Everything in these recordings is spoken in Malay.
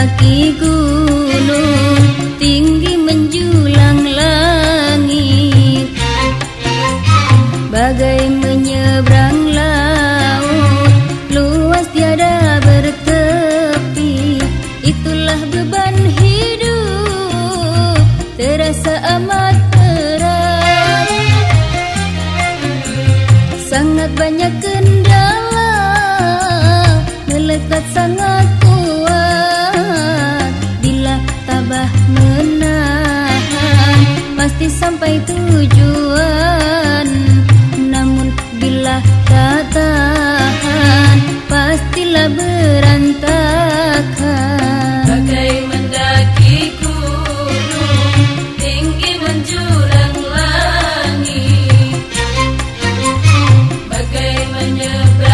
mendaki gunung tinggi menjulang langit. Bagai menyeberang laut luas tiada bertepi. Itulah beban hidup terasa amat berat. Sangat banyak kendala melekat sangat sampai tujuan. Namun bila tak tahan Pastilah berantakan. Bagai mendaki gunung Tinggi menjulang langit. Bagai menyebabkan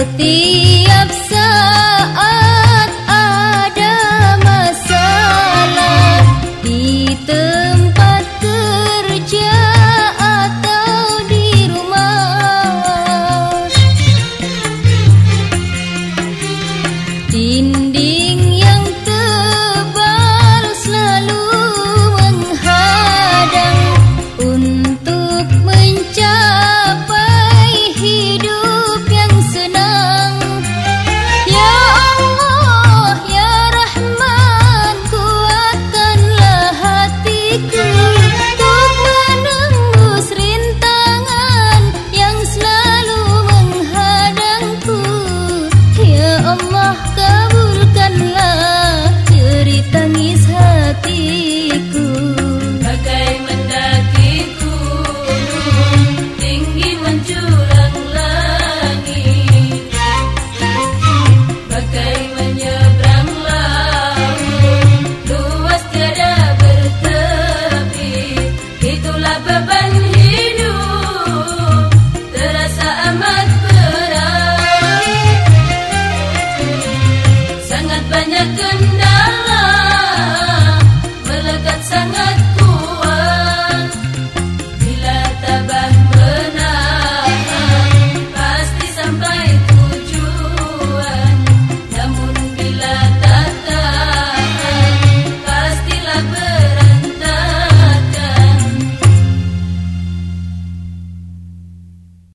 Setiap saat ada masalah Di tempat kerja atau di rumah. Tindakan Cứ